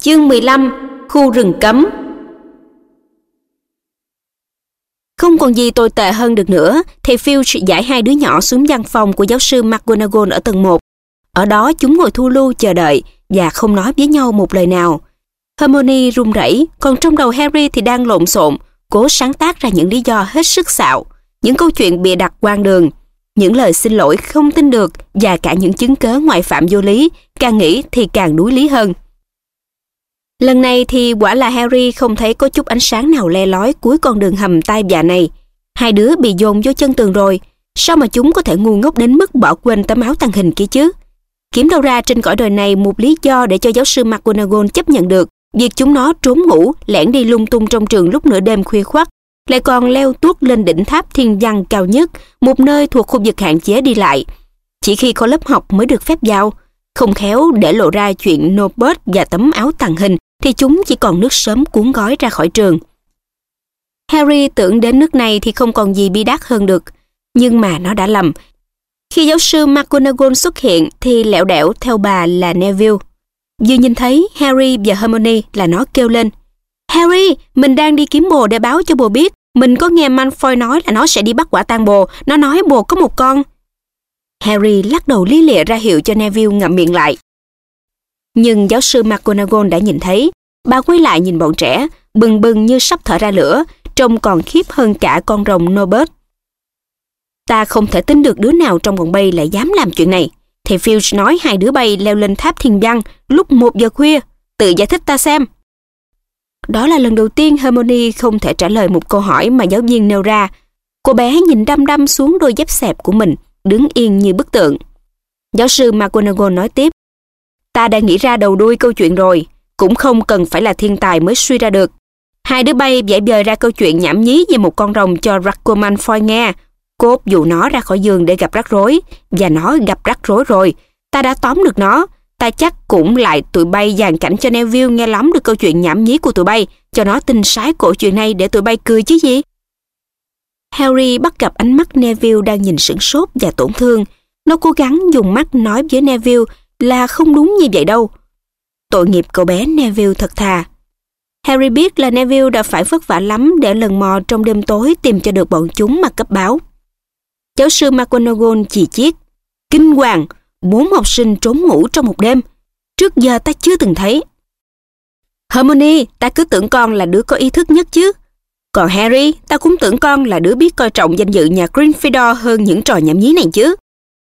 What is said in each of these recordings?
Chương 15 Khu rừng cấm Không còn gì tồi tệ hơn được nữa, thầy Filch giải hai đứa nhỏ xuống văn phòng của giáo sư McGonagall ở tầng 1. Ở đó chúng ngồi thu lưu chờ đợi và không nói với nhau một lời nào. Hermione run rẩy, còn trong đầu Harry thì đang lộn xộn, cố sáng tác ra những lý do hết sức xạo, những câu chuyện bịa đặt quang đường, những lời xin lỗi không tin được và cả những chứng cớ ngoại phạm vô lý, càng nghĩ thì càng đuối lý hơn. Lần này thì quả là Harry không thấy có chút ánh sáng nào le lói cuối con đường hầm tai dạ này. Hai đứa bị dồn vô chân tường rồi, sao mà chúng có thể ngu ngốc đến mức bỏ quên tấm áo tàng hình kia chứ? Kiếm đâu ra trên cõi đời này một lý do để cho giáo sư McGonagall chấp nhận được việc chúng nó trốn ngủ, lẻn đi lung tung trong trường lúc nửa đêm khuya khoắt, lại còn leo tuốt lên đỉnh tháp thiên văn cao nhất, một nơi thuộc khu vực hạn chế đi lại. Chỉ khi có lớp học mới được phép vào, không khéo để lộ ra chuyện Nobert và tấm áo tàng hình thì chúng chỉ còn nước sớm cuốn gói ra khỏi trường. Harry tưởng đến nước này thì không còn gì bi đát hơn được, nhưng mà nó đã lầm. Khi giáo sư McGonagall xuất hiện thì lẹo đẻo theo bà là Neville. Vừa nhìn thấy Harry và Hermione là nó kêu lên Harry, mình đang đi kiếm bồ để báo cho bồ biết mình có nghe Malfoy nói là nó sẽ đi bắt quả tang bồ, nó nói bồ có một con. Harry lắc đầu lý lịa ra hiệu cho Neville ngậm miệng lại. Nhưng giáo sư McGonagall đã nhìn thấy, bà quay lại nhìn bọn trẻ, bừng bừng như sắp thở ra lửa, trông còn khiếp hơn cả con rồng Norbert. Ta không thể tin được đứa nào trong bọn bay lại dám làm chuyện này. thì Filch nói hai đứa bay leo lên tháp thiên văn lúc một giờ khuya. Tự giải thích ta xem. Đó là lần đầu tiên Hermione không thể trả lời một câu hỏi mà giáo viên nêu ra. Cô bé nhìn đăm đăm xuống đôi dép xẹp của mình, đứng yên như bức tượng. Giáo sư McGonagall nói tiếp. Ta đã nghĩ ra đầu đuôi câu chuyện rồi, cũng không cần phải là thiên tài mới suy ra được. Hai đứa bay giải bời ra câu chuyện nhảm nhí về một con rồng cho Draco Malfoy nghe. Cốt dụ nó ra khỏi giường để gặp rắc rối, và nó gặp rắc rối rồi. Ta đã tóm được nó, ta chắc cũng lại tụi bay dàn cảnh cho Neville nghe lắm được câu chuyện nhảm nhí của tụi bay, cho nó tin sái cổ chuyện này để tụi bay cười chứ gì. Harry bắt gặp ánh mắt Neville đang nhìn sửng sốt và tổn thương. Nó cố gắng dùng mắt nói với Neville là không đúng như vậy đâu. Tội nghiệp cậu bé Neville thật thà. Harry biết là Neville đã phải vất vả lắm để lần mò trong đêm tối tìm cho được bọn chúng mà cấp báo. Giáo sư McGonagall chỉ chiết. Kinh hoàng, bốn học sinh trốn ngủ trong một đêm. Trước giờ ta chưa từng thấy. Hermione, ta cứ tưởng con là đứa có ý thức nhất chứ. Còn Harry, ta cũng tưởng con là đứa biết coi trọng danh dự nhà Gryffindor hơn những trò nhảm nhí này chứ.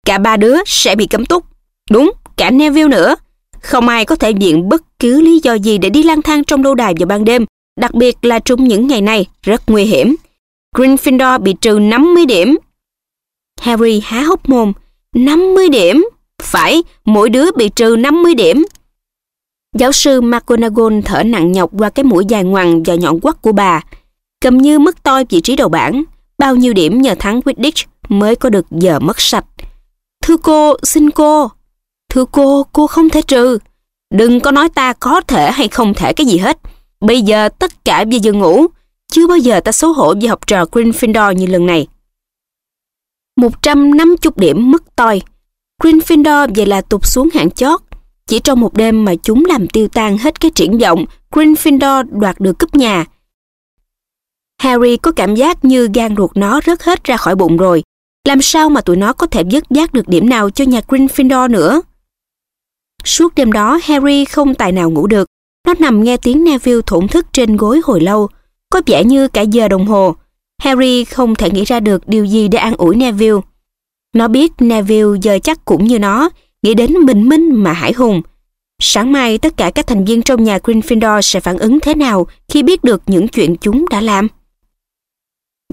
Cả ba đứa sẽ bị cấm túc. Đúng, cả Neville nữa. Không ai có thể viện bất cứ lý do gì để đi lang thang trong lâu đài vào ban đêm, đặc biệt là trong những ngày này, rất nguy hiểm. Gryffindor bị trừ 50 điểm. Harry há hốc mồm. 50 điểm? Phải, mỗi đứa bị trừ 50 điểm. Giáo sư McGonagall thở nặng nhọc qua cái mũi dài ngoằng và nhọn quắt của bà. Cầm như mất toi vị trí đầu bảng. Bao nhiêu điểm nhờ thắng Quidditch mới có được giờ mất sạch. Thưa cô, xin cô. Thưa cô, cô không thể trừ. Đừng có nói ta có thể hay không thể cái gì hết. Bây giờ tất cả về giường ngủ. Chưa bao giờ ta xấu hổ với học trò Gryffindor như lần này. 150 điểm mất toi. Gryffindor vậy là tụt xuống hạng chót. Chỉ trong một đêm mà chúng làm tiêu tan hết cái triển vọng, Gryffindor đoạt được cúp nhà. Harry có cảm giác như gan ruột nó rớt hết ra khỏi bụng rồi. Làm sao mà tụi nó có thể dứt giác được điểm nào cho nhà Gryffindor nữa? Suốt đêm đó Harry không tài nào ngủ được. Nó nằm nghe tiếng Neville thổn thức trên gối hồi lâu, có vẻ như cả giờ đồng hồ. Harry không thể nghĩ ra được điều gì để an ủi Neville. Nó biết Neville giờ chắc cũng như nó, nghĩ đến bình minh mà hải hùng. Sáng mai tất cả các thành viên trong nhà Gryffindor sẽ phản ứng thế nào khi biết được những chuyện chúng đã làm.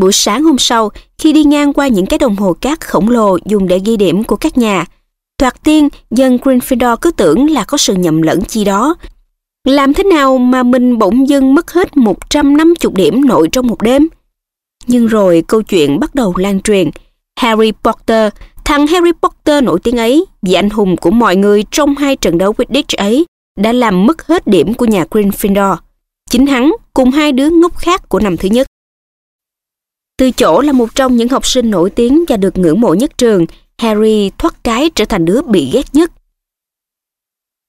Buổi sáng hôm sau, khi đi ngang qua những cái đồng hồ cát khổng lồ dùng để ghi điểm của các nhà, thoạt tiên dân Gryffindor cứ tưởng là có sự nhầm lẫn chi đó. Làm thế nào mà mình bỗng dưng mất hết 150 điểm nội trong một đêm? Nhưng rồi câu chuyện bắt đầu lan truyền. Harry Potter, thằng Harry Potter nổi tiếng ấy, vị anh hùng của mọi người trong hai trận đấu Quidditch ấy, đã làm mất hết điểm của nhà Gryffindor. Chính hắn cùng hai đứa ngốc khác của năm thứ nhất. Từ chỗ là một trong những học sinh nổi tiếng và được ngưỡng mộ nhất trường, Harry thoát cái trở thành đứa bị ghét nhất.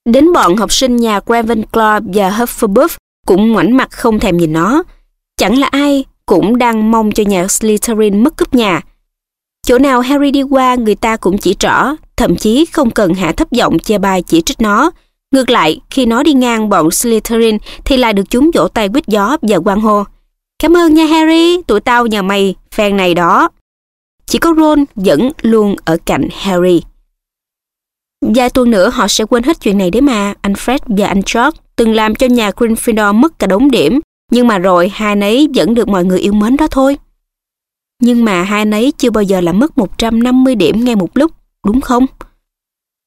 Đến bọn học sinh nhà Ravenclaw và Hufflepuff cũng ngoảnh mặt không thèm nhìn nó. Chẳng là ai cũng đang mong cho nhà Slytherin mất cúp nhà. Chỗ nào Harry đi qua người ta cũng chỉ rõ, thậm chí không cần hạ thấp giọng chê bai chỉ trích nó. Ngược lại, khi nó đi ngang bọn Slytherin thì lại được chúng vỗ tay quýt gió và quan hô. Cảm ơn nha Harry, tụi tao nhờ mày, fan này đó. Chỉ có Ron vẫn luôn ở cạnh Harry. Vài tuần nữa họ sẽ quên hết chuyện này đấy mà, anh Fred và anh George từng làm cho nhà Gryffindor mất cả đống điểm, nhưng mà rồi hai nấy vẫn được mọi người yêu mến đó thôi. Nhưng mà hai nấy chưa bao giờ làm mất 150 điểm ngay một lúc, đúng không?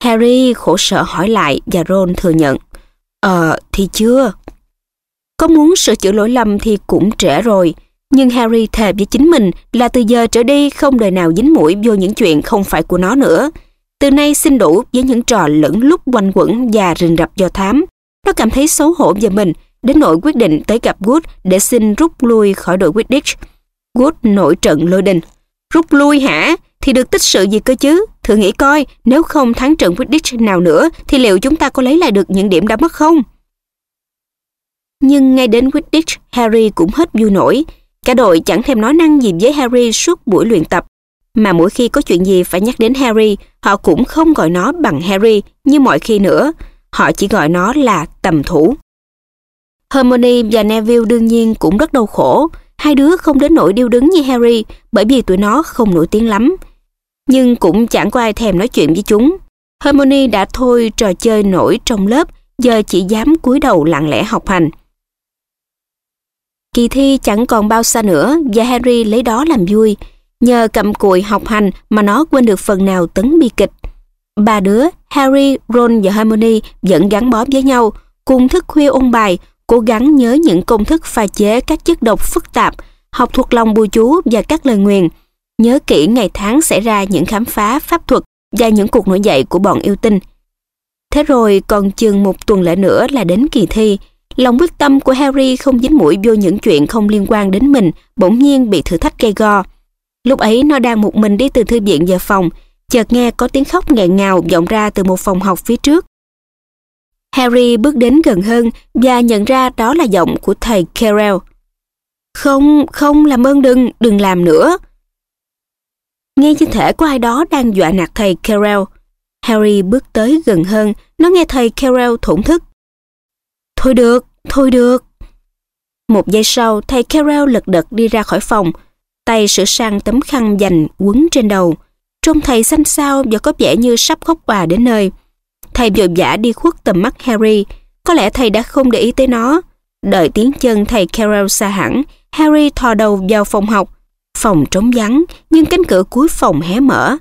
Harry khổ sở hỏi lại và Ron thừa nhận. Ờ, thì chưa. Có muốn sửa chữa lỗi lầm thì cũng trễ rồi, nhưng Harry thề với chính mình là từ giờ trở đi không đời nào dính mũi vô những chuyện không phải của nó nữa. Từ nay xin đủ với những trò lẫn lúc quanh quẩn và rình rập do thám. Nó cảm thấy xấu hổ về mình, đến nỗi quyết định tới gặp Wood để xin rút lui khỏi đội Quidditch. Wood nổi trận lôi đình. Rút lui hả? Thì được tích sự gì cơ chứ? Thử nghĩ coi, nếu không thắng trận Quidditch nào nữa thì liệu chúng ta có lấy lại được những điểm đã mất không? Nhưng ngay đến Quidditch, Harry cũng hết vui nổi. Cả đội chẳng thèm nói năng gì với Harry suốt buổi luyện tập. Mà mỗi khi có chuyện gì phải nhắc đến Harry, họ cũng không gọi nó bằng Harry như mọi khi nữa. Họ chỉ gọi nó là tầm thủ. Hermione và Neville đương nhiên cũng rất đau khổ. Hai đứa không đến nỗi điêu đứng như Harry bởi vì tụi nó không nổi tiếng lắm. Nhưng cũng chẳng có ai thèm nói chuyện với chúng. Hermione đã thôi trò chơi nổi trong lớp, giờ chỉ dám cúi đầu lặng lẽ học hành. Kỳ thi chẳng còn bao xa nữa và Harry lấy đó làm vui. Nhờ cầm cùi học hành mà nó quên được phần nào tấn bi kịch. Ba đứa, Harry, Ron và Hermione vẫn gắn bó với nhau, cùng thức khuya ôn bài, cố gắng nhớ những công thức pha chế các chất độc phức tạp, học thuộc lòng bùa chú và các lời nguyền, nhớ kỹ ngày tháng xảy ra những khám phá pháp thuật và những cuộc nổi dậy của bọn yêu tinh. Thế rồi còn chừng một tuần lễ nữa là đến kỳ thi, lòng quyết tâm của Harry không dính mũi vô những chuyện không liên quan đến mình bỗng nhiên bị thử thách gây go. Lúc ấy nó đang một mình đi từ thư viện về phòng, chợt nghe có tiếng khóc nghẹn ngào vọng ra từ một phòng học phía trước. Harry bước đến gần hơn và nhận ra đó là giọng của thầy Carell. Không, không, làm ơn đừng, đừng làm nữa. Nghe như thể có ai đó đang dọa nạt thầy Carell. Harry bước tới gần hơn, nó nghe thầy Carell thổn thức. Thôi được, thôi được. Một giây sau, thầy Carol lật đật đi ra khỏi phòng, tay sửa sang tấm khăn dành quấn trên đầu. Trông thầy xanh xao và có vẻ như sắp khóc quà đến nơi. Thầy vội vã đi khuất tầm mắt Harry. Có lẽ thầy đã không để ý tới nó. Đợi tiếng chân thầy Carol xa hẳn, Harry thò đầu vào phòng học. Phòng trống vắng, nhưng cánh cửa cuối phòng hé mở.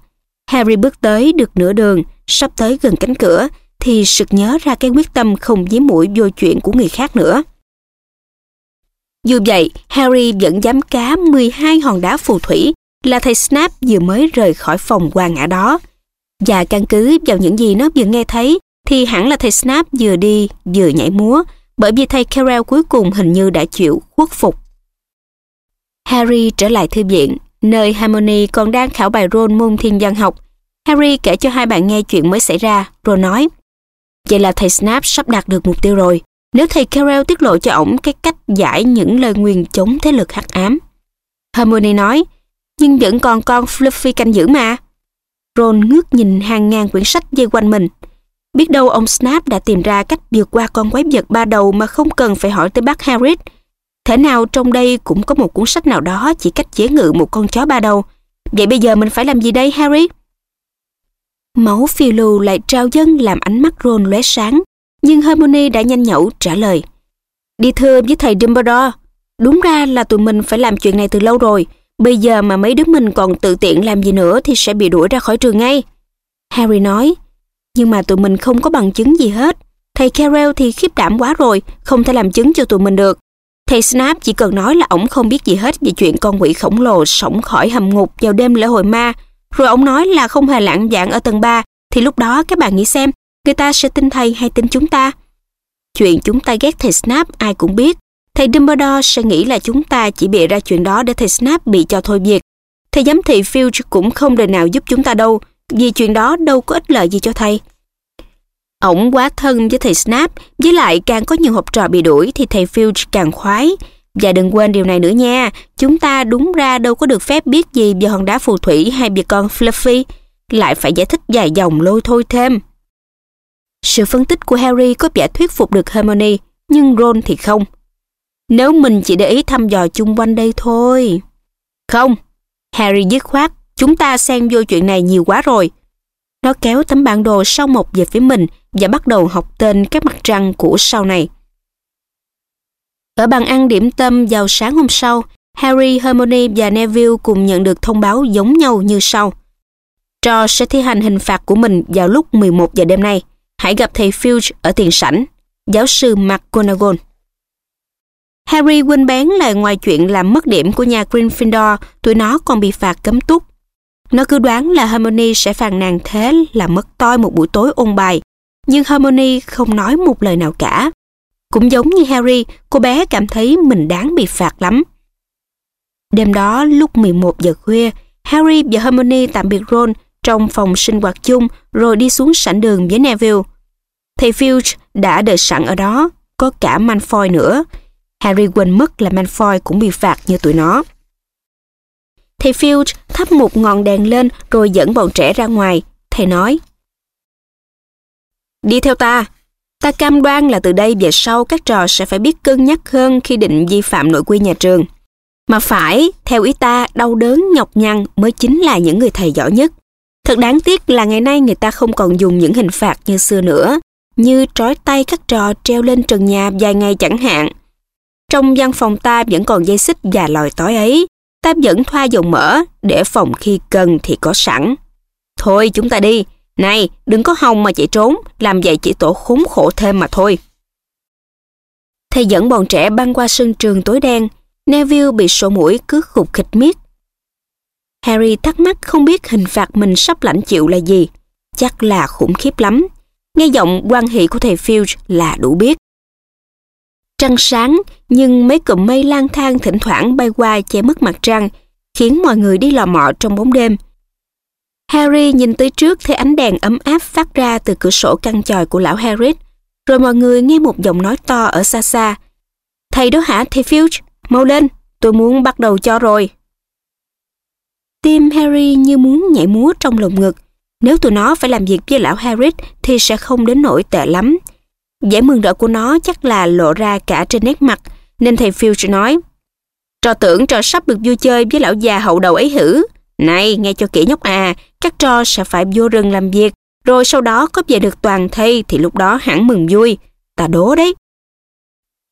Harry bước tới được nửa đường, sắp tới gần cánh cửa, thì sực nhớ ra cái quyết tâm không dí mũi vô chuyện của người khác nữa. Dù vậy, Harry vẫn dám cá 12 hòn đá phù thủy là thầy Snap vừa mới rời khỏi phòng qua ngã đó. Và căn cứ vào những gì nó vừa nghe thấy thì hẳn là thầy Snap vừa đi vừa nhảy múa bởi vì thầy Carell cuối cùng hình như đã chịu khuất phục. Harry trở lại thư viện, nơi Harmony còn đang khảo bài Ron môn thiên văn học. Harry kể cho hai bạn nghe chuyện mới xảy ra, rồi nói Vậy là thầy Snap sắp đạt được mục tiêu rồi. Nếu thầy Carell tiết lộ cho ổng cái cách giải những lời nguyền chống thế lực hắc ám. Hermione nói, nhưng vẫn còn con Fluffy canh giữ mà. Ron ngước nhìn hàng ngàn quyển sách dây quanh mình. Biết đâu ông Snap đã tìm ra cách vượt qua con quái vật ba đầu mà không cần phải hỏi tới bác Harris. Thế nào trong đây cũng có một cuốn sách nào đó chỉ cách chế ngự một con chó ba đầu. Vậy bây giờ mình phải làm gì đây Harry? Máu phiêu lưu lại trao dâng làm ánh mắt Ron lóe sáng. Nhưng Hermione đã nhanh nhẩu trả lời. Đi thưa với thầy Dumbledore, đúng ra là tụi mình phải làm chuyện này từ lâu rồi. Bây giờ mà mấy đứa mình còn tự tiện làm gì nữa thì sẽ bị đuổi ra khỏi trường ngay. Harry nói, nhưng mà tụi mình không có bằng chứng gì hết. Thầy Carell thì khiếp đảm quá rồi, không thể làm chứng cho tụi mình được. Thầy Snap chỉ cần nói là ổng không biết gì hết về chuyện con quỷ khổng lồ sống khỏi hầm ngục vào đêm lễ hội ma. Rồi ông nói là không hề lạng dạng ở tầng 3, thì lúc đó các bạn nghĩ xem, người ta sẽ tin thầy hay tin chúng ta? Chuyện chúng ta ghét thầy Snap ai cũng biết, Thầy Dumbledore sẽ nghĩ là chúng ta chỉ bịa ra chuyện đó để thầy Snap bị cho thôi việc. Thầy giám thị Filch cũng không đời nào giúp chúng ta đâu, vì chuyện đó đâu có ích lợi gì cho thầy. Ổng quá thân với thầy Snap, với lại càng có nhiều học trò bị đuổi thì thầy Filch càng khoái. Và đừng quên điều này nữa nha, chúng ta đúng ra đâu có được phép biết gì về hòn đá phù thủy hay về con Fluffy, lại phải giải thích dài dòng lôi thôi thêm. Sự phân tích của Harry có vẻ thuyết phục được Hermione, nhưng Ron thì không. Nếu mình chỉ để ý thăm dò chung quanh đây thôi. Không, Harry dứt khoát, chúng ta xen vô chuyện này nhiều quá rồi. Nó kéo tấm bản đồ sau một về phía mình và bắt đầu học tên các mặt trăng của sau này. Ở bàn ăn điểm tâm vào sáng hôm sau, Harry, Hermione và Neville cùng nhận được thông báo giống nhau như sau. Cho sẽ thi hành hình phạt của mình vào lúc 11 giờ đêm nay. Hãy gặp thầy Filch ở tiền sảnh, giáo sư McGonagall. Harry quên bén là ngoài chuyện làm mất điểm của nhà Gryffindor, tụi nó còn bị phạt cấm túc. Nó cứ đoán là Hermione sẽ phàn nàn thế là mất toi một buổi tối ôn bài, nhưng Hermione không nói một lời nào cả. Cũng giống như Harry, cô bé cảm thấy mình đáng bị phạt lắm. Đêm đó, lúc 11 giờ khuya, Harry và Hermione tạm biệt Ron trong phòng sinh hoạt chung rồi đi xuống sảnh đường với Neville. Thầy Filch đã đợi sẵn ở đó, có cả Malfoy nữa. Harry quên mất là Malfoy cũng bị phạt như tụi nó. Thầy Filch thắp một ngọn đèn lên rồi dẫn bọn trẻ ra ngoài. Thầy nói, Đi theo ta, ta cam đoan là từ đây về sau các trò sẽ phải biết cân nhắc hơn khi định vi phạm nội quy nhà trường. Mà phải, theo ý ta, đau đớn nhọc nhằn mới chính là những người thầy giỏi nhất. Thật đáng tiếc là ngày nay người ta không còn dùng những hình phạt như xưa nữa, như trói tay các trò treo lên trần nhà vài ngày chẳng hạn. Trong văn phòng ta vẫn còn dây xích và lòi tối ấy, ta vẫn thoa dầu mỡ để phòng khi cần thì có sẵn. Thôi chúng ta đi, này đừng có hòng mà chạy trốn, làm vậy chỉ tổ khốn khổ thêm mà thôi. Thầy dẫn bọn trẻ băng qua sân trường tối đen, Neville bị sổ mũi cứ khục khịch miết. Harry thắc mắc không biết hình phạt mình sắp lãnh chịu là gì. Chắc là khủng khiếp lắm. Nghe giọng quan hệ của thầy Filch là đủ biết. Trăng sáng, nhưng mấy cụm mây lang thang thỉnh thoảng bay qua che mất mặt trăng, khiến mọi người đi lò mò trong bóng đêm. Harry nhìn tới trước thấy ánh đèn ấm áp phát ra từ cửa sổ căn tròi của lão Harry, rồi mọi người nghe một giọng nói to ở xa xa. Thầy đó hả, thầy Filch? Mau lên, tôi muốn bắt đầu cho rồi. Tim Harry như muốn nhảy múa trong lồng ngực. Nếu tụi nó phải làm việc với lão Harry thì sẽ không đến nỗi tệ lắm. Vẻ mừng rỡ của nó chắc là lộ ra cả trên nét mặt, nên thầy Filch nói Trò tưởng trò sắp được vui chơi với lão già hậu đầu ấy hử. Này, nghe cho kỹ nhóc à, các trò sẽ phải vô rừng làm việc, rồi sau đó có về được toàn thây thì lúc đó hẳn mừng vui. Ta đố đấy.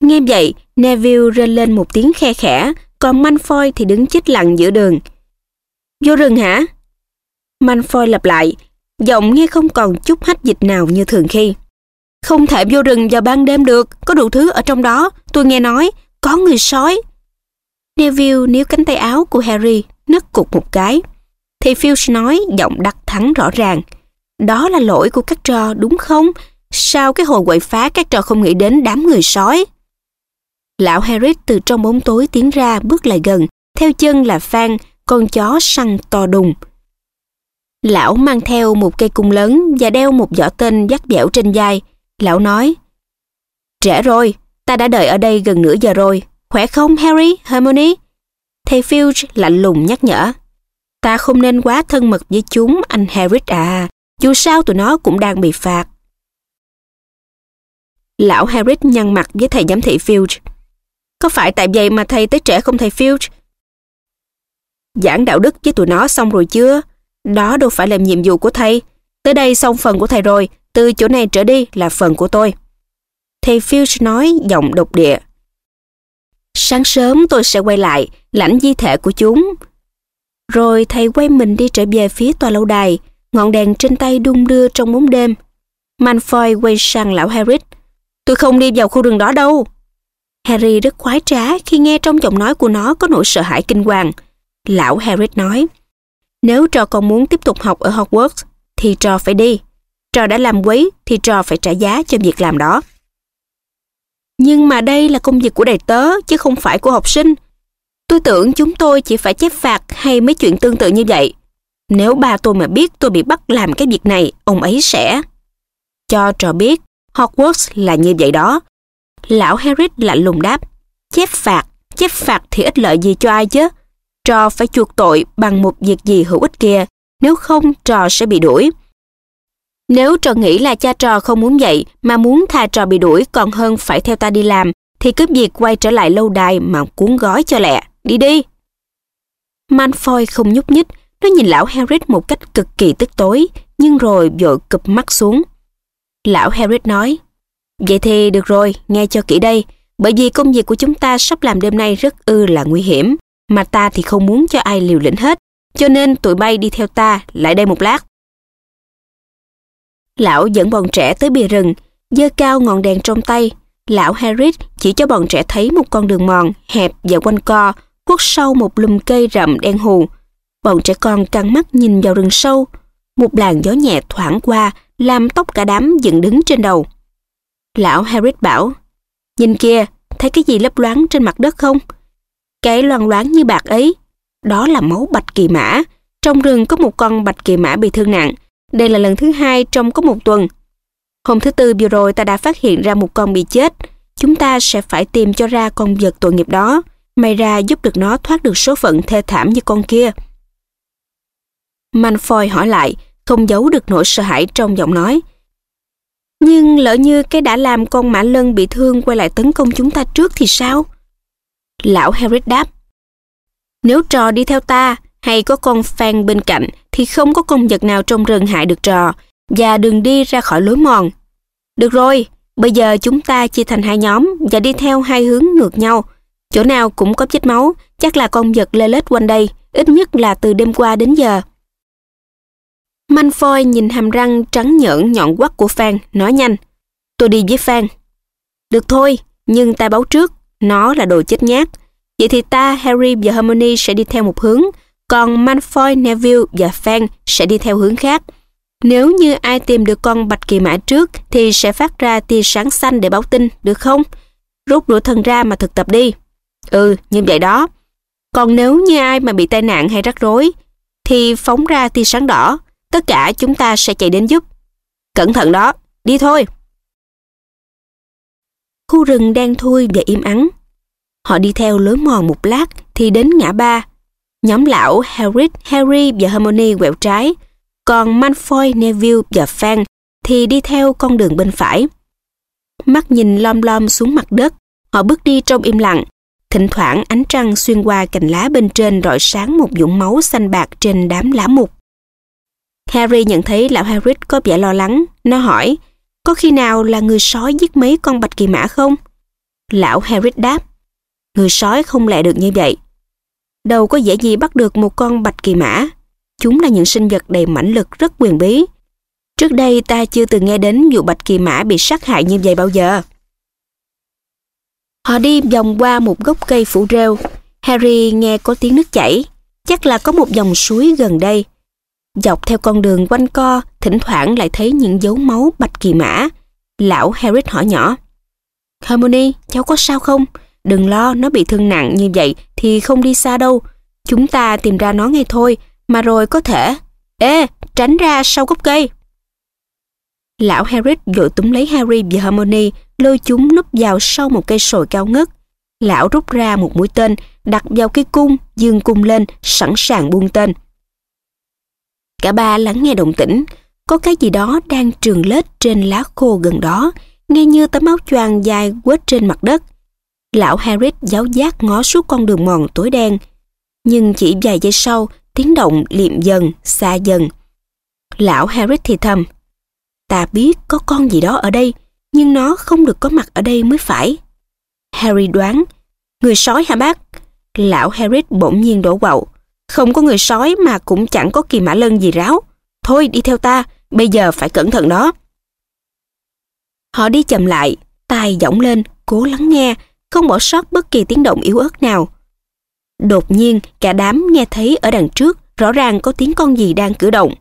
Nghe vậy, Neville rên lên một tiếng khe khẽ, còn Manfoy thì đứng chết lặng giữa đường. Vô rừng hả? Manfoy lặp lại, giọng nghe không còn chút hách dịch nào như thường khi. Không thể vô rừng vào ban đêm được, có đủ thứ ở trong đó, tôi nghe nói, có người sói. Neville níu cánh tay áo của Harry, nứt cục một cái. Thì Filch nói giọng đắc thắng rõ ràng. Đó là lỗi của các trò đúng không? Sao cái hồi quậy phá các trò không nghĩ đến đám người sói? Lão Harris từ trong bóng tối tiến ra bước lại gần, theo chân là Phan, con chó săn to đùng. Lão mang theo một cây cung lớn và đeo một giỏ tên dắt dẻo trên vai. Lão nói, Trễ rồi, ta đã đợi ở đây gần nửa giờ rồi. Khỏe không Harry, Harmony? Thầy Filch lạnh lùng nhắc nhở. Ta không nên quá thân mật với chúng, anh Harris à. Dù sao tụi nó cũng đang bị phạt. Lão Harris nhăn mặt với thầy giám thị Filch. Có phải tại vậy mà thầy tới trễ không thầy Filch? Giảng đạo đức với tụi nó xong rồi chưa? Đó đâu phải là nhiệm vụ của thầy. Tới đây xong phần của thầy rồi, từ chỗ này trở đi là phần của tôi. Thầy Filch nói giọng độc địa. Sáng sớm tôi sẽ quay lại, lãnh di thể của chúng. Rồi thầy quay mình đi trở về phía tòa lâu đài, ngọn đèn trên tay đung đưa trong bóng đêm. Malfoy quay sang lão Harry. Tôi không đi vào khu rừng đó đâu. Harry rất khoái trá khi nghe trong giọng nói của nó có nỗi sợ hãi kinh hoàng. Lão Harry nói, nếu trò còn muốn tiếp tục học ở Hogwarts, thì trò phải đi. Trò đã làm quấy thì trò phải trả giá cho việc làm đó. Nhưng mà đây là công việc của đầy tớ chứ không phải của học sinh. Tôi tưởng chúng tôi chỉ phải chép phạt hay mấy chuyện tương tự như vậy. Nếu ba tôi mà biết tôi bị bắt làm cái việc này, ông ấy sẽ... cho trò biết Hogwarts là như vậy đó. Lão Harris lạnh lùng đáp, chép phạt, chép phạt thì ích lợi gì cho ai chứ? Trò phải chuộc tội bằng một việc gì hữu ích kia, nếu không trò sẽ bị đuổi. Nếu trò nghĩ là cha trò không muốn vậy mà muốn thà trò bị đuổi còn hơn phải theo ta đi làm, thì cứ việc quay trở lại lâu đài mà cuốn gói cho lẹ. Đi đi! Malfoy không nhúc nhích, nó nhìn lão Harry một cách cực kỳ tức tối, nhưng rồi vội cụp mắt xuống. Lão Harry nói, Vậy thì được rồi, nghe cho kỹ đây, bởi vì công việc của chúng ta sắp làm đêm nay rất ư là nguy hiểm, mà ta thì không muốn cho ai liều lĩnh hết, cho nên tụi bay đi theo ta, lại đây một lát. Lão dẫn bọn trẻ tới bìa rừng, giơ cao ngọn đèn trong tay. Lão Harris chỉ cho bọn trẻ thấy một con đường mòn, hẹp và quanh co, khuất sâu một lùm cây rậm đen hù. Bọn trẻ con căng mắt nhìn vào rừng sâu. Một làn gió nhẹ thoảng qua, làm tóc cả đám dựng đứng trên đầu. Lão Harris bảo, nhìn kia, thấy cái gì lấp loáng trên mặt đất không? Cái loang loáng như bạc ấy, đó là máu bạch kỳ mã. Trong rừng có một con bạch kỳ mã bị thương nặng. Đây là lần thứ hai trong có một tuần. Hôm thứ tư vừa rồi ta đã phát hiện ra một con bị chết. Chúng ta sẽ phải tìm cho ra con vật tội nghiệp đó. May ra giúp được nó thoát được số phận thê thảm như con kia. Manfoy hỏi lại, không giấu được nỗi sợ hãi trong giọng nói. Nhưng lỡ như cái đã làm con mã lân bị thương quay lại tấn công chúng ta trước thì sao? Lão Harris đáp. Nếu trò đi theo ta, hay có con phan bên cạnh, thì không có con vật nào trong rừng hại được trò, và đừng đi ra khỏi lối mòn. Được rồi, bây giờ chúng ta chia thành hai nhóm và đi theo hai hướng ngược nhau. Chỗ nào cũng có vết máu, chắc là con vật lê lết quanh đây, ít nhất là từ đêm qua đến giờ. manfoy nhìn hàm răng trắng nhợn nhọn quắt của Phan, nói nhanh. Tôi đi với Phan. Được thôi, nhưng ta báo trước, nó là đồ chết nhát. Vậy thì ta, Harry và Hermione sẽ đi theo một hướng, còn Malfoy, Neville và Phan sẽ đi theo hướng khác. Nếu như ai tìm được con bạch kỳ mã trước thì sẽ phát ra tia sáng xanh để báo tin, được không? Rút đũa thần ra mà thực tập đi. Ừ, như vậy đó. Còn nếu như ai mà bị tai nạn hay rắc rối thì phóng ra tia sáng đỏ. Tất cả chúng ta sẽ chạy đến giúp. Cẩn thận đó, đi thôi. Khu rừng đen thui và im ắng. Họ đi theo lối mòn một lát thì đến ngã ba. Nhóm lão Harry, Harry và Hermione quẹo trái, còn Malfoy, Neville và Fang thì đi theo con đường bên phải. Mắt nhìn lom lom xuống mặt đất, họ bước đi trong im lặng. Thỉnh thoảng ánh trăng xuyên qua cành lá bên trên rọi sáng một dũng máu xanh bạc trên đám lá mục. Harry nhận thấy lão Hagrid có vẻ lo lắng. Nó hỏi, có khi nào là người sói giết mấy con bạch kỳ mã không? Lão Hagrid đáp, người sói không lẽ được như vậy. Đâu có dễ gì bắt được một con bạch kỳ mã. Chúng là những sinh vật đầy mãnh lực rất quyền bí. Trước đây ta chưa từng nghe đến vụ bạch kỳ mã bị sát hại như vậy bao giờ. Họ đi vòng qua một gốc cây phủ rêu. Harry nghe có tiếng nước chảy. Chắc là có một dòng suối gần đây. Dọc theo con đường quanh co, thỉnh thoảng lại thấy những dấu máu bạch kỳ mã. Lão Harry hỏi nhỏ. Harmony, cháu có sao không? Đừng lo, nó bị thương nặng như vậy thì không đi xa đâu. Chúng ta tìm ra nó ngay thôi, mà rồi có thể... Ê, tránh ra sau gốc cây. Lão Harry vội túm lấy Harry và Hermione, lôi chúng núp vào sau một cây sồi cao ngất. Lão rút ra một mũi tên, đặt vào cái cung, dương cung lên, sẵn sàng buông tên. Cả ba lắng nghe động tĩnh, có cái gì đó đang trường lết trên lá khô gần đó, nghe như tấm áo choàng dài quết trên mặt đất. Lão Harris giáo giác ngó suốt con đường mòn tối đen. Nhưng chỉ vài giây sau, tiếng động liệm dần, xa dần. Lão Harris thì thầm. Ta biết có con gì đó ở đây, nhưng nó không được có mặt ở đây mới phải. Harry đoán, người sói hả bác? Lão Harris bỗng nhiên đổ quậu. Không có người sói mà cũng chẳng có kỳ mã lân gì ráo. Thôi đi theo ta, bây giờ phải cẩn thận đó. Họ đi chậm lại, tai giọng lên, cố lắng nghe, không bỏ sót bất kỳ tiếng động yếu ớt nào. Đột nhiên, cả đám nghe thấy ở đằng trước rõ ràng có tiếng con gì đang cử động.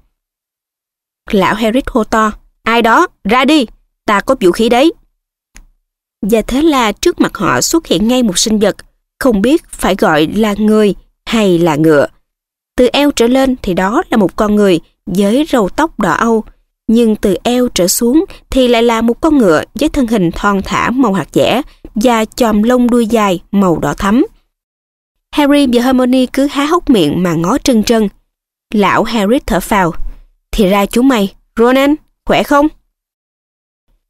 Lão Harry hô to, ai đó, ra đi, ta có vũ khí đấy. Và thế là trước mặt họ xuất hiện ngay một sinh vật, không biết phải gọi là người hay là ngựa. Từ eo trở lên thì đó là một con người với râu tóc đỏ âu. nhưng từ eo trở xuống thì lại là một con ngựa với thân hình thon thả màu hạt dẻ và chòm lông đuôi dài màu đỏ thắm. Harry và Hermione cứ há hốc miệng mà ngó trân trân. Lão Harry thở phào. Thì ra chú mày, Ronan, khỏe không?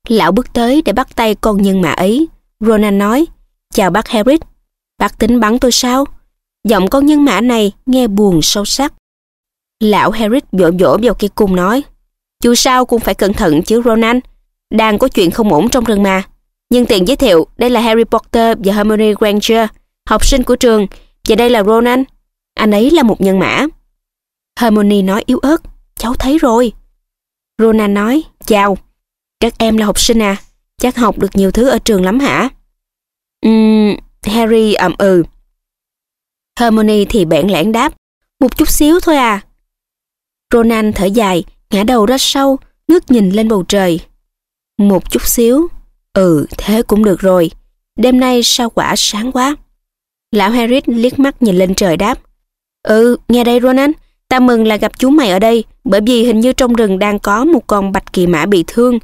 Lão bước tới để bắt tay con nhân mã ấy. Ronan nói, chào bác Harry. Bác tính bắn tôi sao? Giọng con nhân mã này nghe buồn sâu sắc. Lão Harry vỗ vỗ vào cây cung nói, dù sao cũng phải cẩn thận chứ Ronan. Đang có chuyện không ổn trong rừng mà. Nhưng tiện giới thiệu, đây là Harry Potter và Hermione Granger, học sinh của trường, và đây là Ronan. Anh ấy là một nhân mã. Hermione nói yếu ớt, cháu thấy rồi. Ronan nói, chào. Các em là học sinh à? Chắc học được nhiều thứ ở trường lắm hả? Uhm, Harry ậm ừ. Hermione thì bẽn lẽn đáp, một chút xíu thôi à. Ronan thở dài, ngã đầu ra sau, ngước nhìn lên bầu trời. Một chút xíu. Ừ, thế cũng được rồi. Đêm nay sao quả sáng quá. Lão Harris liếc mắt nhìn lên trời đáp. Ừ, nghe đây Ronan, ta mừng là gặp chú mày ở đây, bởi vì hình như trong rừng đang có một con bạch kỳ mã bị thương.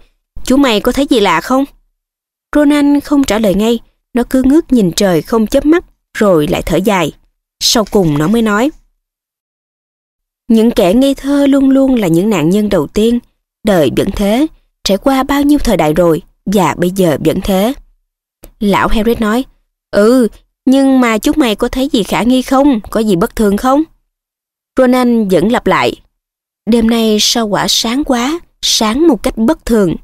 Chú mày có thấy gì lạ không? Ronan không trả lời ngay, nó cứ ngước nhìn trời không chớp mắt, rồi lại thở dài. Sau cùng nó mới nói. Những kẻ ngây thơ luôn luôn là những nạn nhân đầu tiên. Đời vẫn thế, trải qua bao nhiêu thời đại rồi, và bây giờ vẫn thế. Lão Harris nói, Ừ, nhưng mà chúng mày có thấy gì khả nghi không? Có gì bất thường không? Ronan vẫn lặp lại. Đêm nay sao quả sáng quá, sáng một cách bất thường.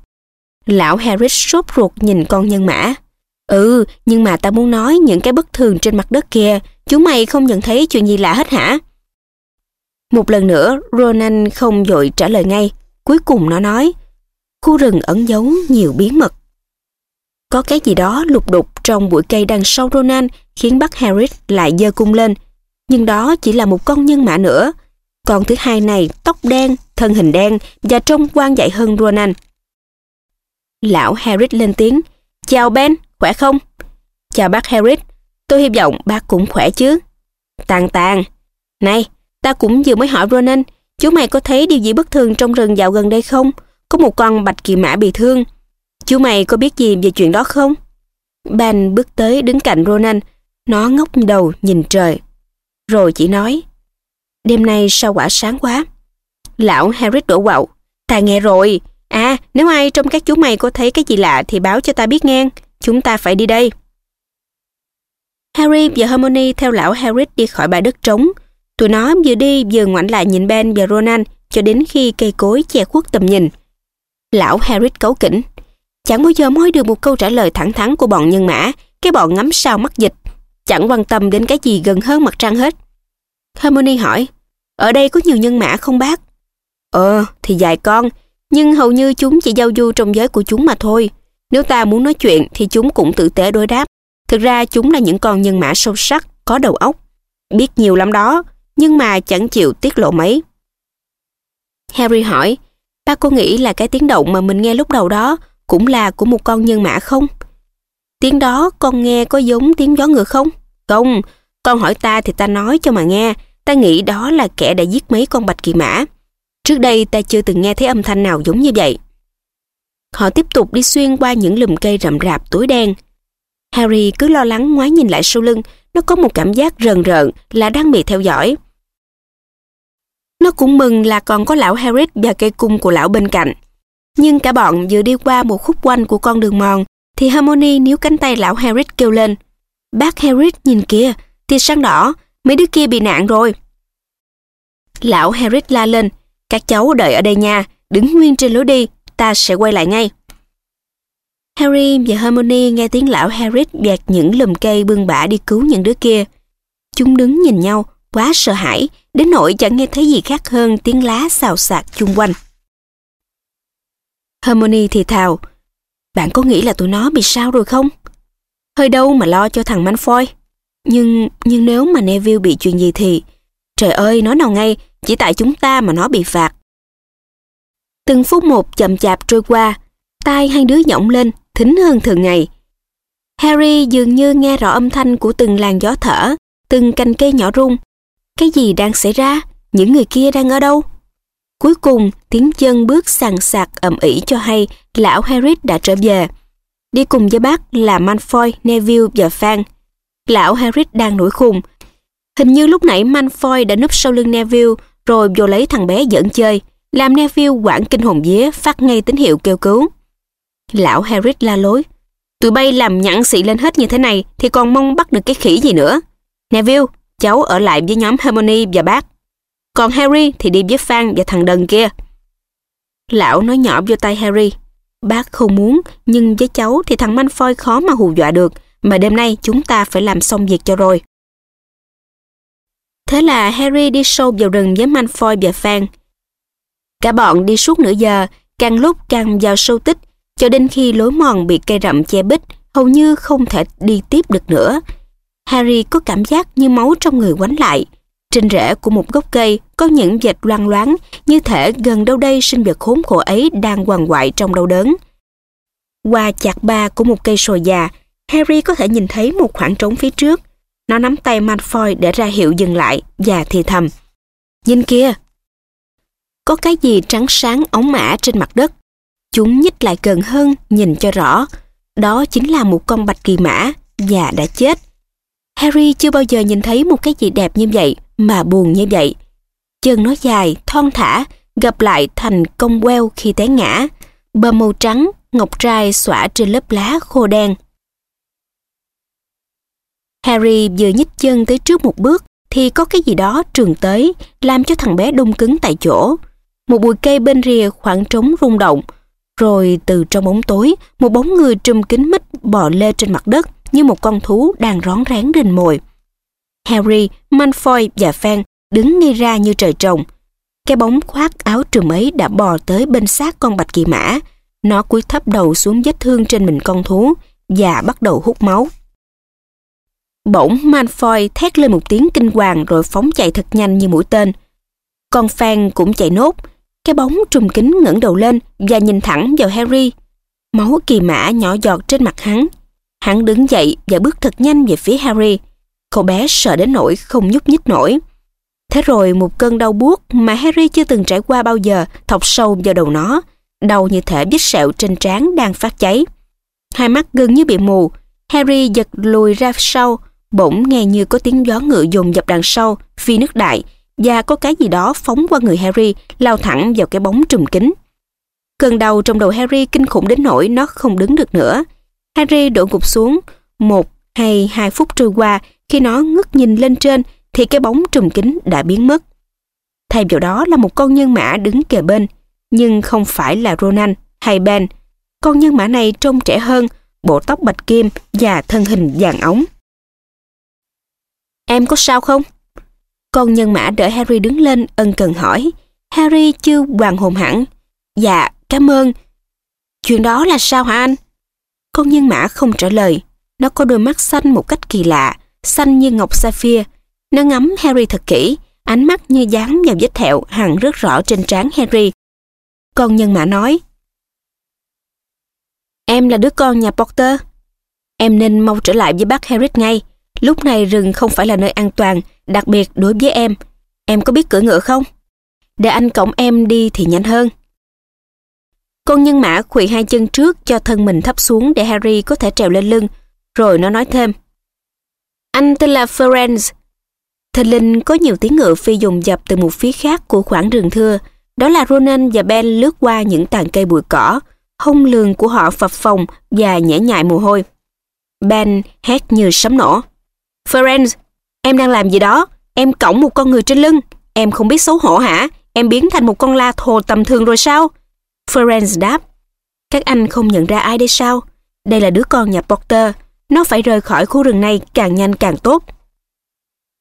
Lão Harris sốt ruột nhìn con nhân mã. Ừ, nhưng mà ta muốn nói những cái bất thường trên mặt đất kia, chúng mày không nhận thấy chuyện gì lạ hết hả? Một lần nữa, Ronan không dội trả lời ngay. Cuối cùng nó nói, khu rừng ẩn giấu nhiều bí mật. Có cái gì đó lục đục trong bụi cây đằng sau Ronan khiến bác Harris lại giơ cung lên. Nhưng đó chỉ là một con nhân mã nữa. Con thứ hai này tóc đen, thân hình đen và trông quan dạy hơn Ronan. Lão Harris lên tiếng. Chào Ben, khỏe không? Chào bác Harris, tôi hy vọng bác cũng khỏe chứ. Tàn tàn. Này, ta cũng vừa mới hỏi Ronan, chú mày có thấy điều gì bất thường trong rừng dạo gần đây không? Có một con bạch kỳ mã bị thương. Chú mày có biết gì về chuyện đó không? Ben bước tới đứng cạnh Ronan. Nó ngóc đầu nhìn trời. Rồi chỉ nói. Đêm nay sao quả sáng quá. Lão Harris đổ quậu Ta nghe rồi. À, nếu ai trong các chú mày có thấy cái gì lạ thì báo cho ta biết nghe. Chúng ta phải đi đây. Harry và Hermione theo lão Harris đi khỏi bãi đất trống. Tụi nó vừa đi vừa ngoảnh lại nhìn Ben và Ronan cho đến khi cây cối che khuất tầm nhìn. Lão Harris cấu kỉnh. Chẳng bao giờ mới được một câu trả lời thẳng thắn của bọn nhân mã, cái bọn ngắm sao mắt dịch. Chẳng quan tâm đến cái gì gần hơn mặt trăng hết. Hermione hỏi, ở đây có nhiều nhân mã không bác? Ờ, thì vài con, nhưng hầu như chúng chỉ giao du trong giới của chúng mà thôi. Nếu ta muốn nói chuyện thì chúng cũng tử tế đối đáp. Thực ra chúng là những con nhân mã sâu sắc, có đầu óc. Biết nhiều lắm đó, nhưng mà chẳng chịu tiết lộ mấy. Harry hỏi, ba cô nghĩ là cái tiếng động mà mình nghe lúc đầu đó cũng là của một con nhân mã không? Tiếng đó con nghe có giống tiếng gió ngựa không? Công. con hỏi ta thì ta nói cho mà nghe. Ta nghĩ đó là kẻ đã giết mấy con bạch kỳ mã. Trước đây ta chưa từng nghe thấy âm thanh nào giống như vậy. Họ tiếp tục đi xuyên qua những lùm cây rậm rạp tối đen. Harry cứ lo lắng ngoái nhìn lại sau lưng, nó có một cảm giác rờn rợn là đang bị theo dõi. Nó cũng mừng là còn có lão Harry và cây cung của lão bên cạnh. Nhưng cả bọn vừa đi qua một khúc quanh của con đường mòn, thì Harmony níu cánh tay lão Harry kêu lên. Bác Harry nhìn kìa, tia sáng đỏ, mấy đứa kia bị nạn rồi. Lão Harry la lên, các cháu đợi ở đây nha, đứng nguyên trên lối đi, ta sẽ quay lại ngay. Harry và Hermione nghe tiếng lão Harry gạt những lùm cây bưng bả đi cứu những đứa kia. Chúng đứng nhìn nhau, quá sợ hãi, đến nỗi chẳng nghe thấy gì khác hơn tiếng lá xào xạc chung quanh. Hermione thì thào, bạn có nghĩ là tụi nó bị sao rồi không? Hơi đâu mà lo cho thằng Malfoy. Nhưng, nhưng nếu mà Neville bị chuyện gì thì... Trời ơi, nói nào ngay, chỉ tại chúng ta mà nó bị phạt. Từng phút một chậm chạp trôi qua, tai hai đứa nhõng lên, thính hơn thường ngày. Harry dường như nghe rõ âm thanh của từng làn gió thở, từng cành cây nhỏ rung. Cái gì đang xảy ra? Những người kia đang ở đâu? Cuối cùng, tiếng chân bước sàn sạc ầm ĩ cho hay lão harry đã trở về. Đi cùng với bác là Malfoy, Neville và Fang. Lão Harry đang nổi khùng. Hình như lúc nãy Malfoy đã núp sau lưng Neville rồi vô lấy thằng bé dẫn chơi, làm Neville quảng kinh hồn vía phát ngay tín hiệu kêu cứu. Lão Harry la lối. Tụi bay làm nhẵn xị lên hết như thế này thì còn mong bắt được cái khỉ gì nữa. Neville, cháu ở lại với nhóm Harmony và bác. Còn Harry thì đi với Phan và thằng đần kia. Lão nói nhỏ vô tay Harry. Bác không muốn, nhưng với cháu thì thằng Manfoy khó mà hù dọa được, mà đêm nay chúng ta phải làm xong việc cho rồi. Thế là Harry đi sâu vào rừng với Manfoy và Phan. Cả bọn đi suốt nửa giờ, càng lúc càng vào sâu tích, cho đến khi lối mòn bị cây rậm che bít hầu như không thể đi tiếp được nữa. Harry có cảm giác như máu trong người quánh lại. Trên rễ của một gốc cây có những vệt loang loáng, như thể gần đâu đây sinh vật khốn khổ ấy đang quằn quại trong đau đớn. Qua chạc ba của một cây sồi già, Harry có thể nhìn thấy một khoảng trống phía trước. Nó nắm tay Malfoy để ra hiệu dừng lại và thì thầm. Nhìn kia! Có cái gì trắng sáng ống mã trên mặt đất. Chúng nhích lại gần hơn, nhìn cho rõ. Đó chính là một con bạch kỳ mã và đã chết. Harry chưa bao giờ nhìn thấy một cái gì đẹp như vậy mà buồn như vậy. Chân nó dài, thon thả, gặp lại thành cong queo khi té ngã. Bờ màu trắng, ngọc trai xõa trên lớp lá khô đen. Harry vừa nhích chân tới trước một bước thì có cái gì đó trường tới làm cho thằng bé đông cứng tại chỗ. Một bụi cây bên rìa khoảng trống rung động. Rồi từ trong bóng tối, một bóng người trùm kính mít bò lê trên mặt đất như một con thú đang rón rén rình mồi. Harry, Malfoy và Fan đứng ngay ra như trời trồng. Cái bóng khoác áo trùm ấy đã bò tới bên xác con bạch kỳ mã. Nó cúi thấp đầu xuống vết thương trên mình con thú và bắt đầu hút máu. Bỗng Malfoy thét lên một tiếng kinh hoàng rồi phóng chạy thật nhanh như mũi tên. Con Fan cũng chạy nốt. Cái bóng trùm kính ngẩng đầu lên và nhìn thẳng vào Harry. Máu kỳ mã nhỏ giọt trên mặt hắn. Hắn đứng dậy và bước thật nhanh về phía Harry. Cậu bé sợ đến nỗi không nhúc nhích nổi. Thế rồi một cơn đau buốt mà Harry chưa từng trải qua bao giờ thọc sâu vào đầu nó. Đau như thể vết sẹo trên trán đang phát cháy. Hai mắt gần như bị mù. Harry giật lùi ra sau, bỗng nghe như có tiếng gió ngựa dồn dập đằng sau, phi nước đại, và có cái gì đó phóng qua người Harry, lao thẳng vào cái bóng trùm kính. Cơn đau trong đầu Harry kinh khủng đến nỗi nó không đứng được nữa. Harry đổ gục xuống, một hay hai phút trôi qua, khi nó ngước nhìn lên trên thì cái bóng trùm kính đã biến mất. Thay vào đó là một con nhân mã đứng kề bên, nhưng không phải là Ronan hay Ben. Con nhân mã này trông trẻ hơn, bộ tóc bạch kim và thân hình vàng ống. Em có sao không? Con nhân mã đỡ Harry đứng lên ân cần hỏi. Harry chưa hoàn hồn hẳn. Dạ, cảm ơn. Chuyện đó là sao hả anh? Con nhân mã không trả lời. Nó có đôi mắt xanh một cách kỳ lạ, xanh như ngọc sapphire. Nó ngắm Harry thật kỹ, ánh mắt như dán vào vết thẹo hằn rất rõ trên trán Harry. Con nhân mã nói, Em là đứa con nhà Potter. Em nên mau trở lại với bác Harris ngay. Lúc này rừng không phải là nơi an toàn, đặc biệt đối với em. Em có biết cưỡi ngựa không? Để anh cổng em đi thì nhanh hơn. Con nhân mã khuỵu hai chân trước cho thân mình thấp xuống để Harry có thể trèo lên lưng, rồi nó nói thêm. Anh tên là Ferenc. Thình linh có nhiều tiếng ngựa phi dùng dập từ một phía khác của khoảng rừng thưa. Đó là Ronan và Ben lướt qua những tàn cây bụi cỏ. Hông lường của họ phập phồng và nhễ nhại mồ hôi. Ben hét như sấm nổ. Ferenc, em đang làm gì đó? Em cõng một con người trên lưng. Em không biết xấu hổ hả? Em biến thành một con la thồ tầm thường rồi sao? Ferenc đáp. Các anh không nhận ra ai đây sao? Đây là đứa con nhà Porter. Nó phải rời khỏi khu rừng này càng nhanh càng tốt.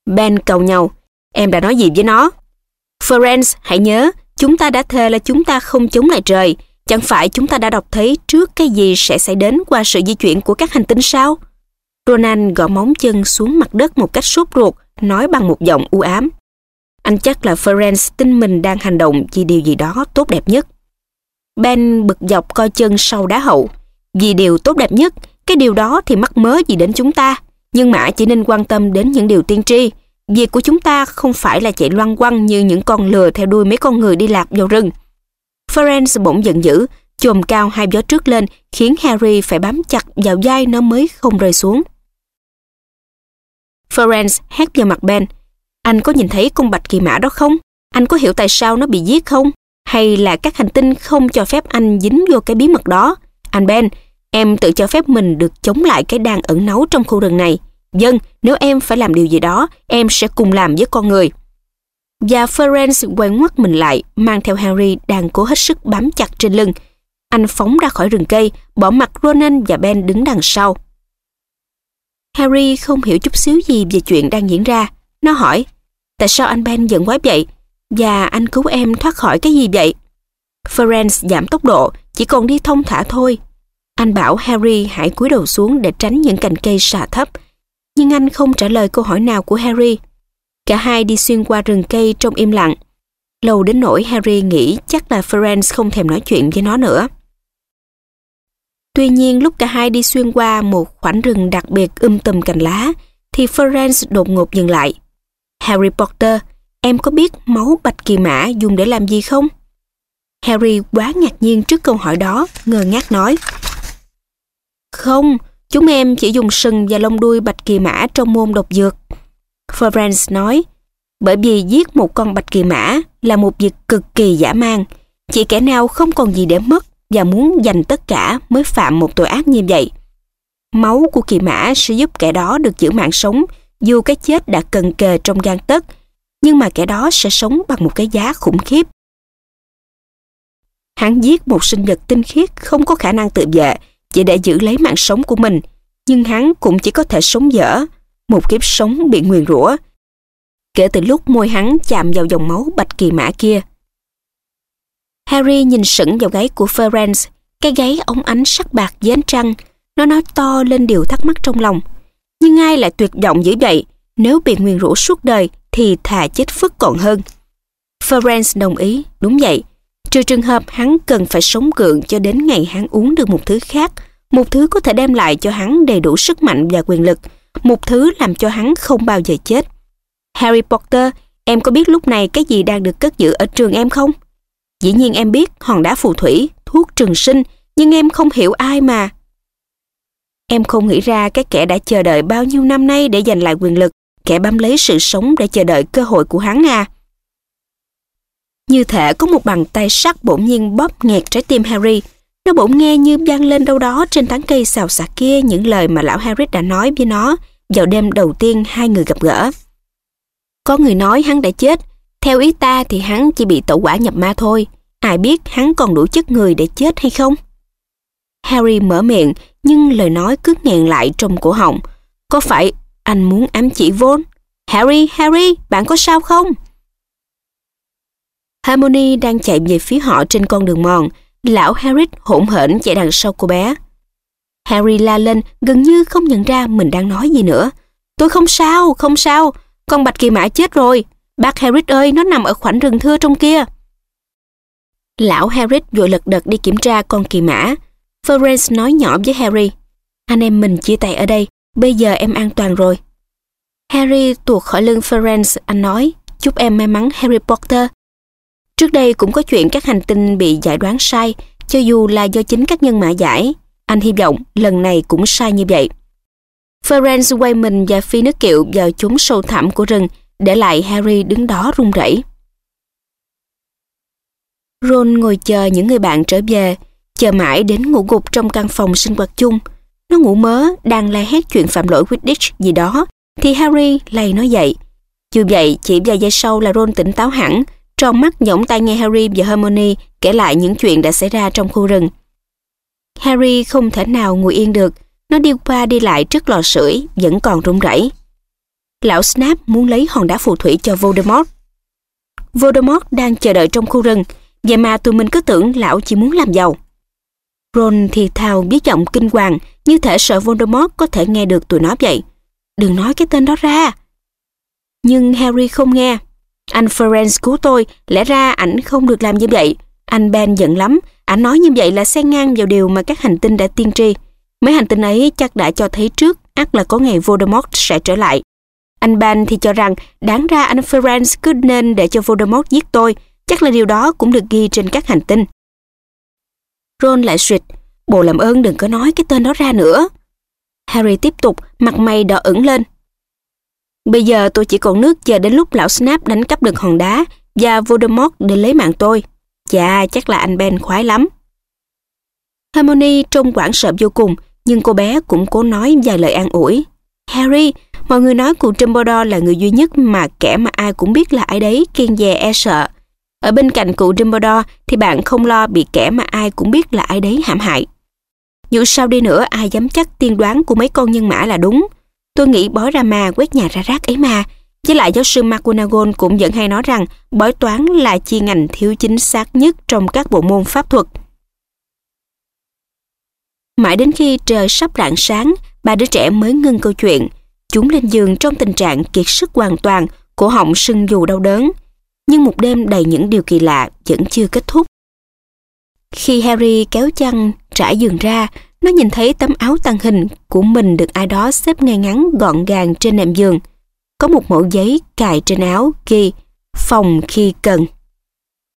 Ben cầu nhau. Em đã nói gì với nó? Ferenc hãy nhớ, chúng ta đã thề là chúng ta không chống lại trời. Chẳng phải chúng ta đã đọc thấy trước cái gì sẽ xảy đến qua sự di chuyển của các hành tinh sao? Ronan gõ móng chân xuống mặt đất một cách sốt ruột, nói bằng một giọng u ám. Anh chắc là Ferenc tin mình đang hành động vì điều gì đó tốt đẹp nhất. Ben bực dọc coi chân sau đá hậu. Vì điều tốt đẹp nhất, cái điều đó thì mắc mớ gì đến chúng ta. Nhưng Mã chỉ nên quan tâm đến những điều tiên tri. Việc của chúng ta không phải là chạy loăng quăng như những con lừa theo đuôi mấy con người đi lạc vào rừng. Ferenc bỗng giận dữ, chồm cao hai gió trước lên khiến Harry phải bám chặt vào vai nó mới không rơi xuống. Ferenc hét vào mặt Ben. Anh có nhìn thấy con bạch kỳ mã đó không? Anh có hiểu tại sao nó bị giết không? Hay là các hành tinh không cho phép anh dính vô cái bí mật đó? Anh Ben, em tự cho phép mình được chống lại cái đàn ẩn náu trong khu rừng này. Dân, nếu em phải làm điều gì đó, em sẽ cùng làm với con người. Và Ferenc quay ngoắt mình lại, mang theo Harry đang cố hết sức bám chặt trên lưng. Anh phóng ra khỏi rừng cây, bỏ mặt Ronan và Ben đứng đằng sau. Harry không hiểu chút xíu gì về chuyện đang diễn ra. Nó hỏi, tại sao anh Ben giận quá vậy? Và anh cứu em thoát khỏi cái gì vậy? Ferenc giảm tốc độ, chỉ còn đi thông thả thôi. Anh bảo Harry hãy cúi đầu xuống để tránh những cành cây xà thấp. Nhưng anh không trả lời câu hỏi nào của Harry. Cả hai đi xuyên qua rừng cây trong im lặng. Lâu đến nỗi Harry nghĩ chắc là Ferenc không thèm nói chuyện với nó nữa. Tuy nhiên lúc cả hai đi xuyên qua một khoảnh rừng đặc biệt um tùm cành lá, thì Ferenc đột ngột dừng lại. Harry Potter, em có biết máu bạch kỳ mã dùng để làm gì không? Harry quá ngạc nhiên trước câu hỏi đó, ngơ ngác nói. Không, chúng em chỉ dùng sừng và lông đuôi bạch kỳ mã trong môn độc dược. Ferenc nói, bởi vì giết một con bạch kỳ mã là một việc cực kỳ dã man. Chỉ kẻ nào không còn gì để mất và muốn dành tất cả mới phạm một tội ác như vậy. Máu của kỳ mã sẽ giúp kẻ đó được giữ mạng sống dù cái chết đã cần kề trong gan tấc, nhưng mà kẻ đó sẽ sống bằng một cái giá khủng khiếp. Hắn giết một sinh vật tinh khiết không có khả năng tự vệ chỉ để giữ lấy mạng sống của mình, nhưng hắn cũng chỉ có thể sống dở, một kiếp sống bị nguyền rủa. Kể từ lúc môi hắn chạm vào dòng máu bạch kỳ mã kia. Harry nhìn sững vào gáy của Ferenc, cái gáy ống ánh sắc bạc dưới ánh trăng. Nó nói to lên điều thắc mắc trong lòng. Nhưng ai lại tuyệt vọng dữ vậy? Nếu bị nguyền rủa suốt đời thì thà chết phức còn hơn. Ferenc đồng ý, đúng vậy. Trừ trường hợp hắn cần phải sống gượng cho đến ngày hắn uống được một thứ khác, một thứ có thể đem lại cho hắn đầy đủ sức mạnh và quyền lực, một thứ làm cho hắn không bao giờ chết. Harry Potter, em có biết lúc này cái gì đang được cất giữ ở trường em không? Dĩ nhiên em biết hòn đá phù thủy, thuốc trường sinh, nhưng em không hiểu ai mà. Em không nghĩ ra cái kẻ đã chờ đợi bao nhiêu năm nay để giành lại quyền lực, kẻ bám lấy sự sống để chờ đợi cơ hội của hắn à. Như thể có một bàn tay sắt bỗng nhiên bóp nghẹt trái tim Harry. Nó bỗng nghe như vang lên đâu đó trên tán cây xào xạc kia những lời mà lão Harry đã nói với nó vào đêm đầu tiên hai người gặp gỡ. Có người nói hắn đã chết, theo ý ta thì hắn chỉ bị tẩu quả nhập ma thôi. Ai biết hắn còn đủ chất người để chết hay không? Harry mở miệng, nhưng lời nói cứ nghẹn lại trong cổ họng. Có phải anh muốn ám chỉ vôn Harry, Harry, bạn có sao không? Harmony đang chạy về phía họ trên con đường mòn. Lão Harry hỗn hển chạy đằng sau cô bé. Harry la lên gần như không nhận ra mình đang nói gì nữa. Tôi không sao, không sao. Con bạch kỳ mã chết rồi. Bác Harry ơi, nó nằm ở khoảnh rừng thưa trong kia. Lão Harry vội lật đật đi kiểm tra con kỳ mã. Florence nói nhỏ với Harry. Anh em mình chia tay ở đây, bây giờ em an toàn rồi. Harry tuột khỏi lưng Ferenc, anh nói, chúc em may mắn Harry Potter. Trước đây cũng có chuyện các hành tinh bị giải đoán sai, cho dù là do chính các nhân mã giải. Anh hy vọng lần này cũng sai như vậy. Ferenc quay mình và phi nước kiệu vào chốn sâu thẳm của rừng, để lại Harry đứng đó run rẩy. Ron ngồi chờ những người bạn trở về, chờ mãi đến ngủ gục trong căn phòng sinh hoạt chung. Nó ngủ mớ, đang la hét chuyện phạm lỗi Quidditch gì đó, thì Harry lay nó dậy. Dù vậy, chỉ vài giây sau là Ron tỉnh táo hẳn, tròn mắt nhõng tai nghe Harry và Hermione kể lại những chuyện đã xảy ra trong khu rừng. Harry không thể nào ngồi yên được, nó đi qua đi lại trước lò sưởi, vẫn còn run rẩy. Lão Snap muốn lấy hòn đá phù thủy cho Voldemort. Voldemort đang chờ đợi trong khu rừng, vậy mà tụi mình cứ tưởng lão chỉ muốn làm giàu. Ron thì thào biết giọng kinh hoàng, như thể sợ Voldemort có thể nghe được tụi nó vậy. Đừng nói cái tên đó ra. Nhưng Harry không nghe. Anh Ferenc cứu tôi, lẽ ra ảnh không được làm như vậy. Anh Ben giận lắm, ảnh nói như vậy là xen ngang vào điều mà các hành tinh đã tiên tri. Mấy hành tinh ấy chắc đã cho thấy trước ắt là có ngày Voldemort sẽ trở lại. Anh Ben thì cho rằng đáng ra anh Ferenc cứ nên để cho Voldemort giết tôi, chắc là điều đó cũng được ghi trên các hành tinh. Ron lại suyệt, bộ làm ơn đừng có nói cái tên đó ra nữa. Harry tiếp tục, mặt mày đỏ ửng lên. Bây giờ tôi chỉ còn nước chờ đến lúc lão Snap đánh cắp được hòn đá và Voldemort để lấy mạng tôi. Chà, chắc là anh Ben khoái lắm. Harmony trông quảng sợ vô cùng, nhưng cô bé cũng cố nói vài lời an ủi. Harry, mọi người nói cụ Dumbledore là người duy nhất mà kẻ mà ai cũng biết là ai đấy kiên dè e sợ. Ở bên cạnh cụ Dumbledore thì bạn không lo bị kẻ mà ai cũng biết là ai đấy hãm hại. Dù sao đi nữa ai dám chắc tiên đoán của mấy con nhân mã là đúng. Tôi nghĩ bói ra mà quét nhà ra rác ấy mà. Với lại giáo sư McGonagall cũng vẫn hay nói rằng bói toán là chi ngành thiếu chính xác nhất trong các bộ môn pháp thuật. Mãi đến khi trời sắp rạng sáng, ba đứa trẻ mới ngưng câu chuyện. Chúng lên giường trong tình trạng kiệt sức hoàn toàn, cổ họng sưng dù đau đớn. Nhưng một đêm đầy những điều kỳ lạ vẫn chưa kết thúc. Khi Harry kéo chăn, trải giường ra, nó nhìn thấy tấm áo tăng hình của mình được ai đó xếp ngay ngắn gọn gàng trên nệm giường. Có một mẫu giấy cài trên áo ghi phòng khi cần.